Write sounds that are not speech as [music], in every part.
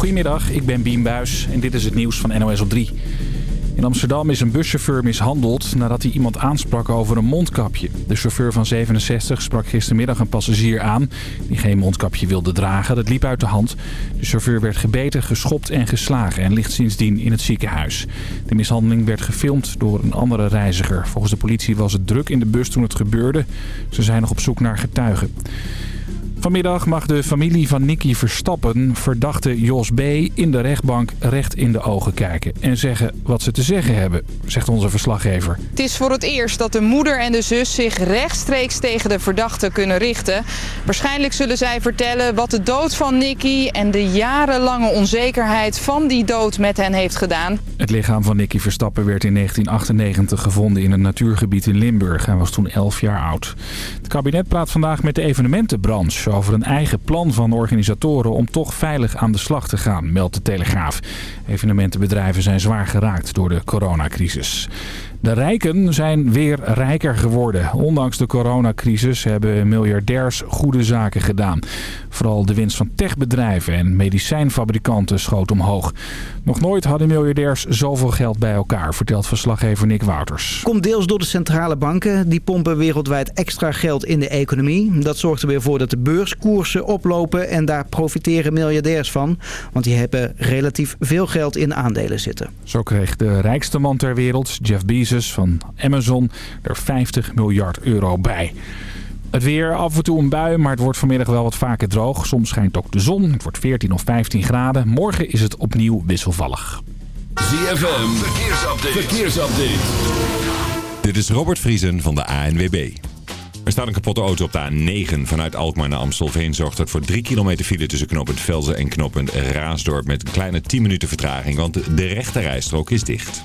Goedemiddag, ik ben Bien Buis en dit is het nieuws van NOS op 3. In Amsterdam is een buschauffeur mishandeld nadat hij iemand aansprak over een mondkapje. De chauffeur van 67 sprak gistermiddag een passagier aan die geen mondkapje wilde dragen. Dat liep uit de hand. De chauffeur werd gebeten, geschopt en geslagen en ligt sindsdien in het ziekenhuis. De mishandeling werd gefilmd door een andere reiziger. Volgens de politie was het druk in de bus toen het gebeurde. Ze zijn nog op zoek naar getuigen. Vanmiddag mag de familie van Nicky Verstappen verdachte Jos B. in de rechtbank recht in de ogen kijken. En zeggen wat ze te zeggen hebben, zegt onze verslaggever. Het is voor het eerst dat de moeder en de zus zich rechtstreeks tegen de verdachte kunnen richten. Waarschijnlijk zullen zij vertellen wat de dood van Nicky en de jarenlange onzekerheid van die dood met hen heeft gedaan. Het lichaam van Nicky Verstappen werd in 1998 gevonden in een natuurgebied in Limburg. Hij was toen 11 jaar oud. Het kabinet praat vandaag met de evenementenbranche over een eigen plan van organisatoren om toch veilig aan de slag te gaan, meldt de Telegraaf. Evenementenbedrijven zijn zwaar geraakt door de coronacrisis. De rijken zijn weer rijker geworden. Ondanks de coronacrisis hebben miljardairs goede zaken gedaan. Vooral de winst van techbedrijven en medicijnfabrikanten schoot omhoog. Nog nooit hadden miljardairs zoveel geld bij elkaar, vertelt verslaggever Nick Wouters. Komt deels door de centrale banken. Die pompen wereldwijd extra geld in de economie. Dat zorgt er weer voor dat de beurskoersen oplopen en daar profiteren miljardairs van. Want die hebben relatief veel geld in aandelen zitten. Zo kreeg de rijkste man ter wereld, Jeff Bezos van Amazon er 50 miljard euro bij. Het weer, af en toe een bui, maar het wordt vanmiddag wel wat vaker droog. Soms schijnt ook de zon. Het wordt 14 of 15 graden. Morgen is het opnieuw wisselvallig. ZFM, verkeersupdate. verkeersupdate. Dit is Robert Vriesen van de ANWB. Er staat een kapotte auto op de A9 vanuit Alkmaar naar Amstelveen. Zorgt dat voor 3 kilometer file tussen knooppunt Velzen en knooppunt Raasdorp... met een kleine 10 minuten vertraging, want de rechte rijstrook is dicht.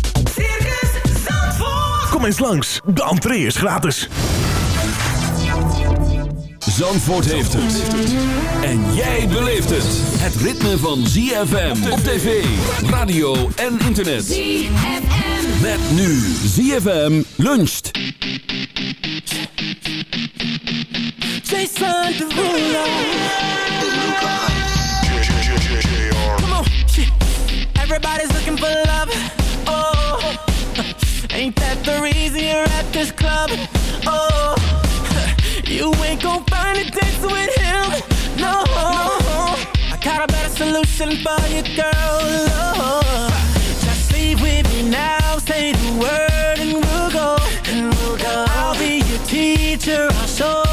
Kom eens langs, de entree is gratis. Zandvoort heeft het. En jij beleeft het. Het ritme van ZFM op tv, radio en internet. ZFM. Met nu ZFM luncht. Jason Derulo. Come on. Everybody's looking for love. Oh, ain't that the reason you're at this club? Oh, [laughs] you ain't gon' find it dancing with him. No, I got a better solution for you, girl. Oh, just leave with me now. Say the word and we'll go. And we'll go. I'll be your teacher. I'll show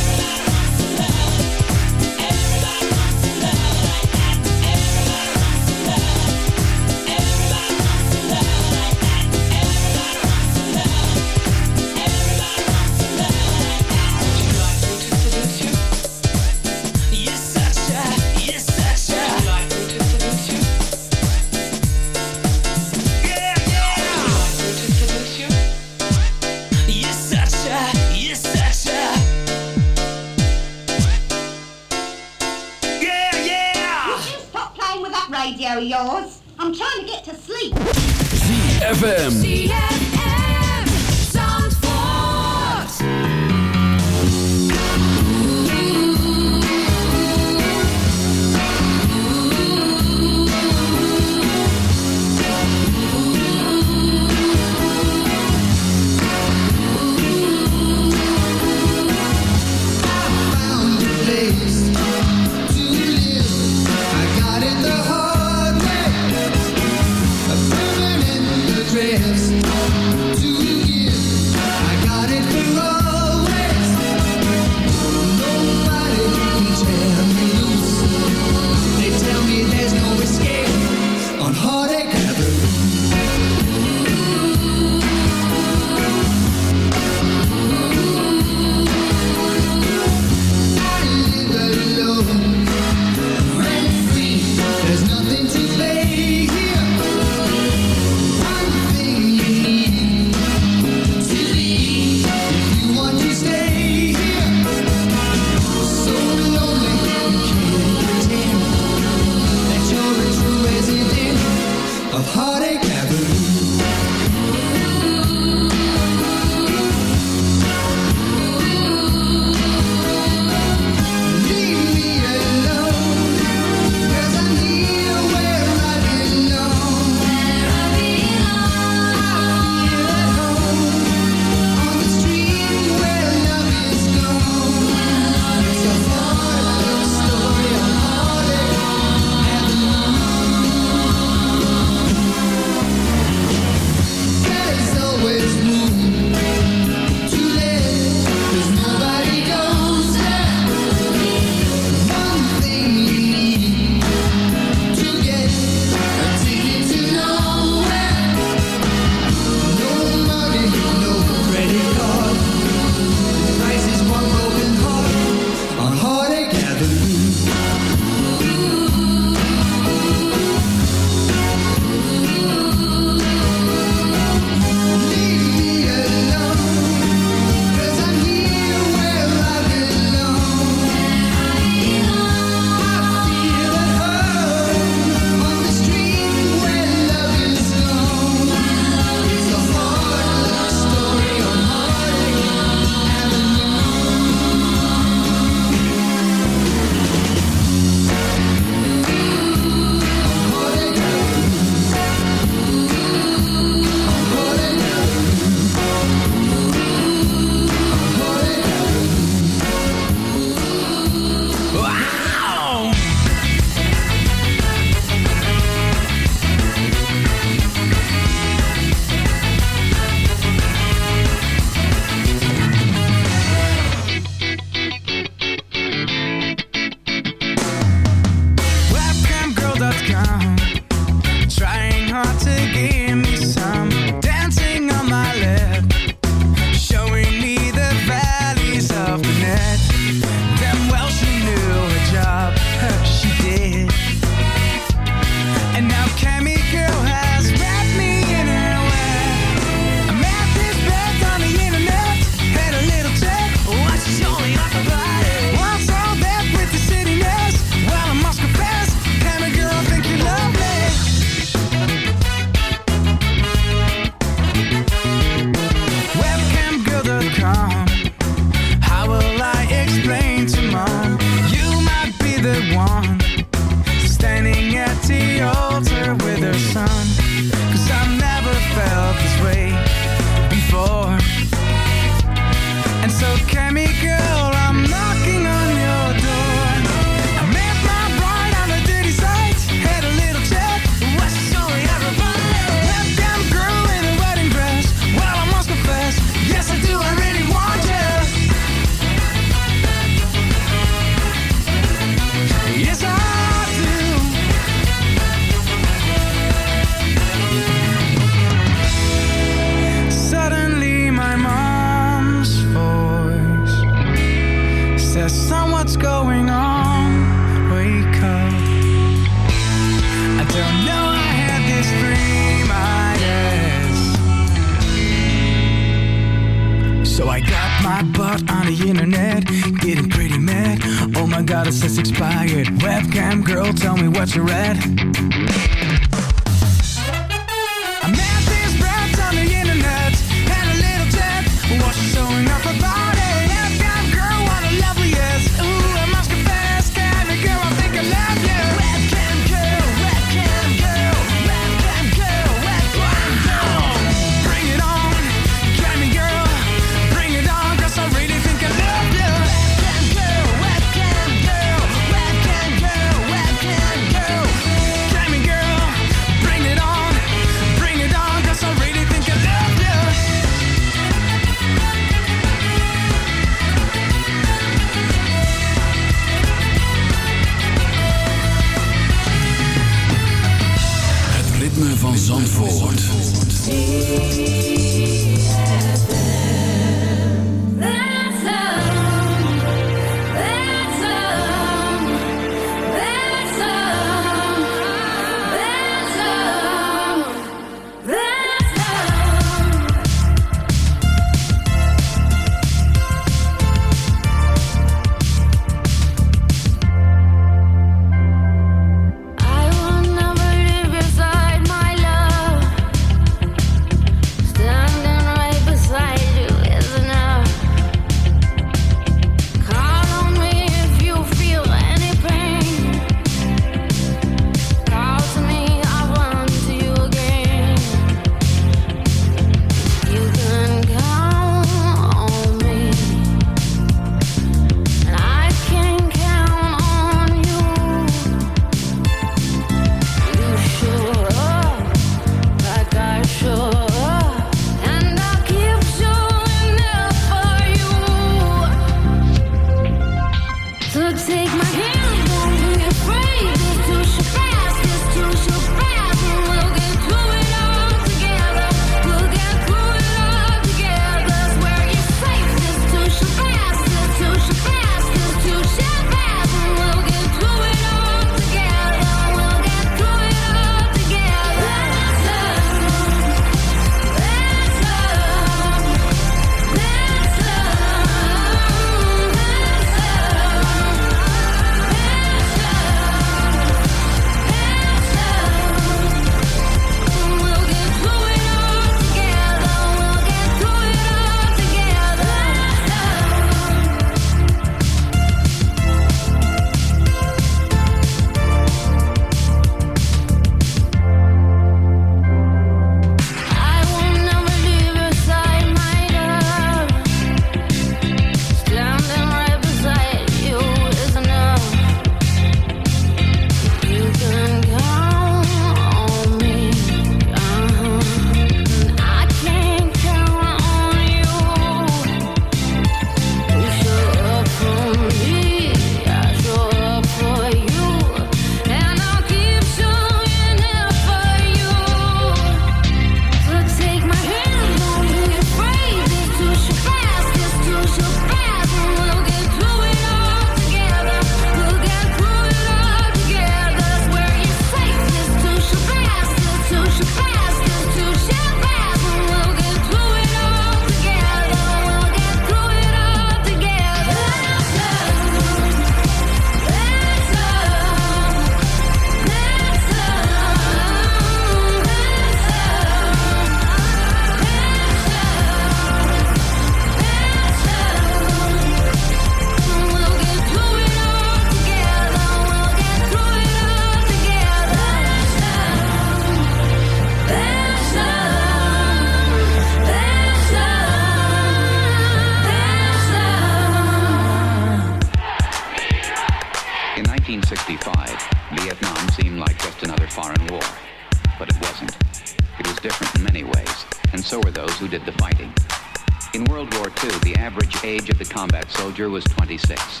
Kissinger was 26.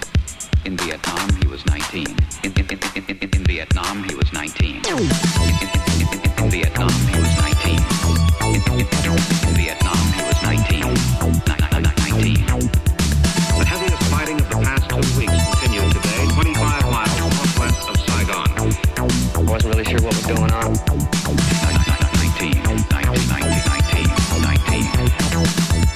In Vietnam, he was 19. In, in, in, in Vietnam, he was 19. In Vietnam, he was 19. In Vietnam, he was 19. 19. The heaviest fighting of the past two weeks continued today, 25 miles northwest of Saigon. I wasn't really sure what was going on. 19, 19, 19, 19, 19.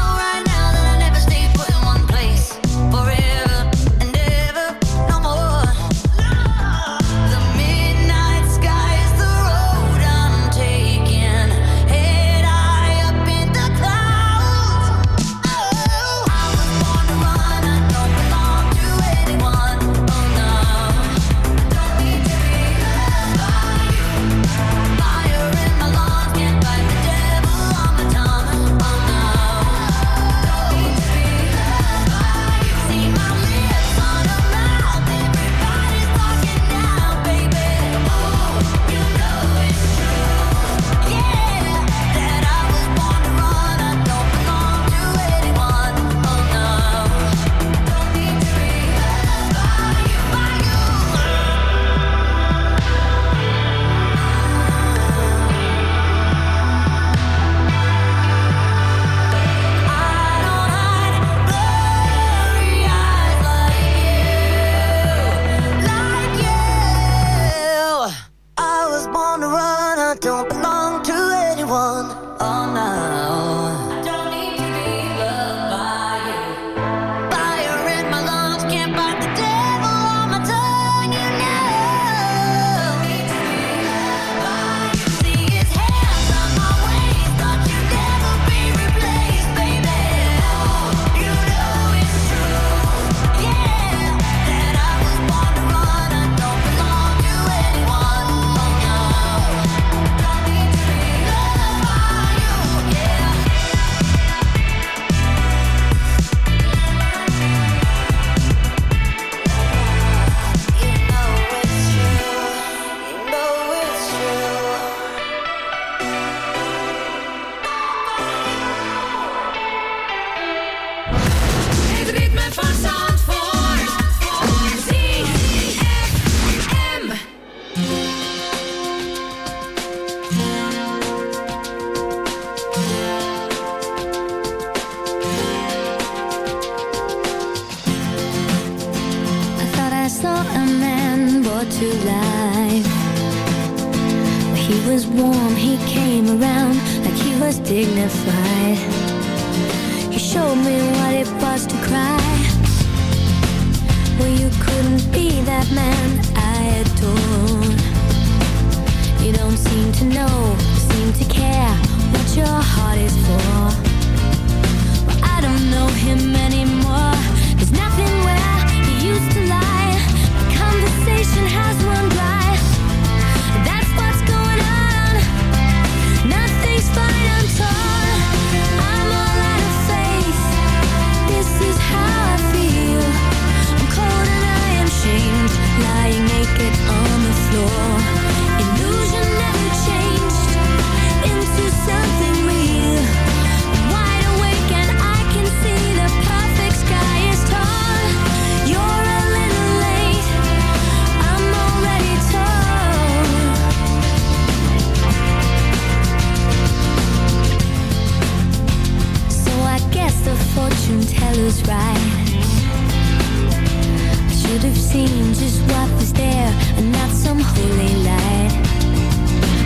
should have seen just what was there and not some holy light.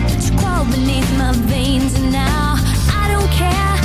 But you crawled beneath my veins and now I don't care.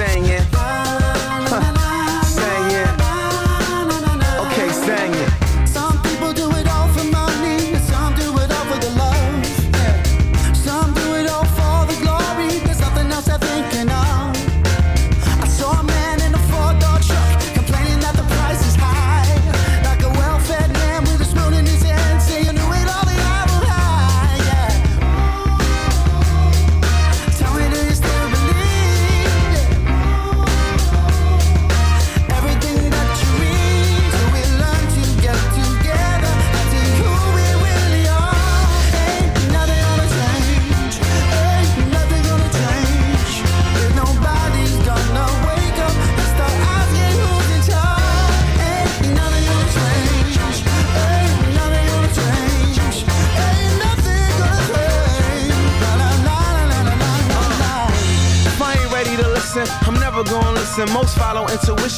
Singing.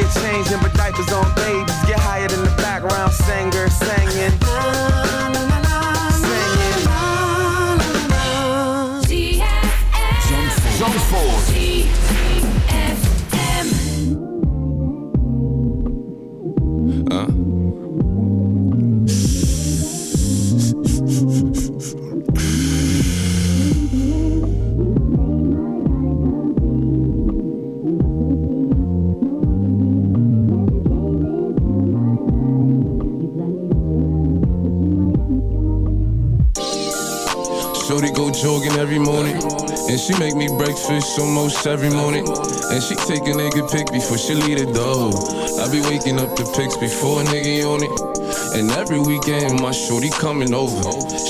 shit changing, but diapers on babies get higher than the background singer singing. Zandvoort. Every morning. And she make me breakfast almost every morning. And she take a nigga pic before she leave the door. I be waking up the pics before a nigga on it. And every weekend my shorty coming over.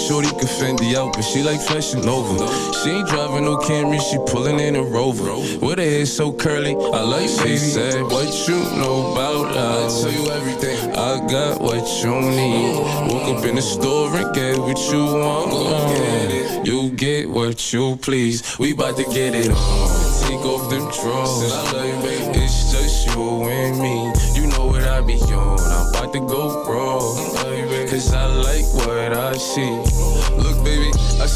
Shorty can fend the out, but she like flashing over. She ain't driving no Camry, she pulling in a Rover. With her hair so curly, I like she said, what you know about love? I tell you everything. I got what you need. Woke up in the store and get what you want. You get what you please. We bout to get it on. Take off them drawers. It's just you and me. To go raw. Cause I like what I see. Look,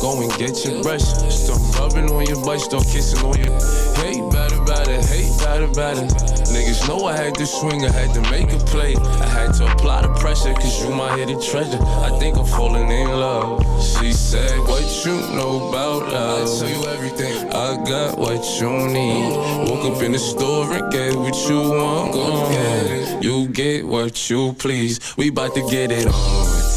go and get your brush. Start rubbing on your butt, start kissing on your. Hey, better, better, hey, better, better. Niggas know I had to swing, I had to make a play. I had to apply the pressure, cause you my hidden treasure. I think I'm falling in love. She said, What you know about love? I tell you everything. I got what you need. Woke up in the store and get what you want. Go get it. You get what you please. We bout to get it on.